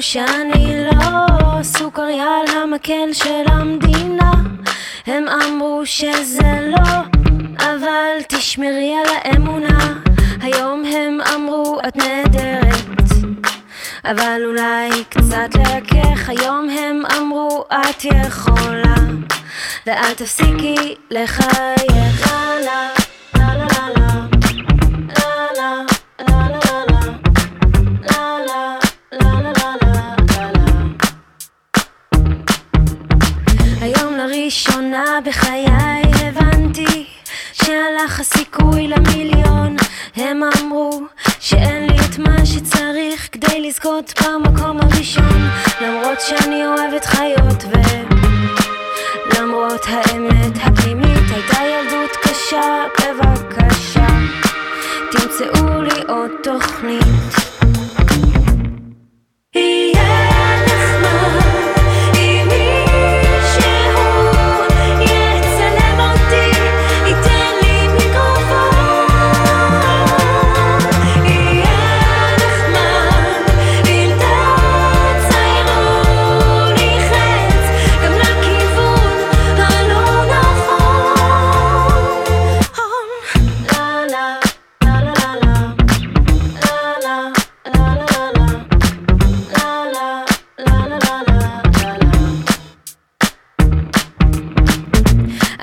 שאני לא סוכריה על המקל של המדינה. הם אמרו שזה לא אבל תשמרי על האמונה. היום הם אמרו את נהדרת אבל אולי קצת לרכך היום הם אמרו את יכולה ואל תפסיקי לחייך לראשונה בחיי הבנתי שהלך הסיכוי למיליון הם אמרו שאין לי את מה שצריך כדי לזכות במקום הראשון למרות שאני אוהבת חיות ולמרות האמת הפנימית הייתה ילדות קשה בבקשה תמצאו לי עוד תוכנית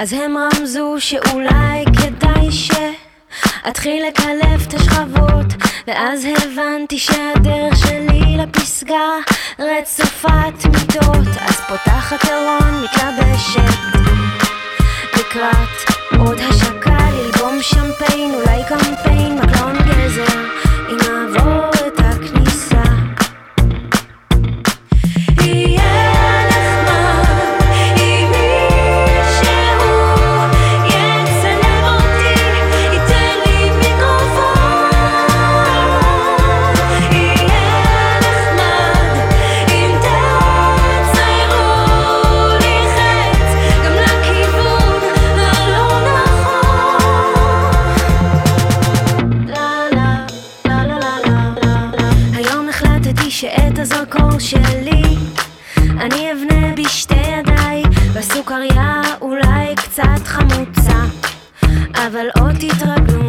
אז הם רמזו שאולי כדאי שאתחיל לקלף את השכבות ואז הבנתי שהדרך שלי לפסגה רצופת מיטות אז פותחת ארון מתלבשת לקראת עוד השקה ללבום שמפיין אולי קמפיין מקלון גזר שאת הזרקור שלי. אני אבנה בשתי ידיי בסוכריה אולי קצת חמוצה אבל עוד תתרגלו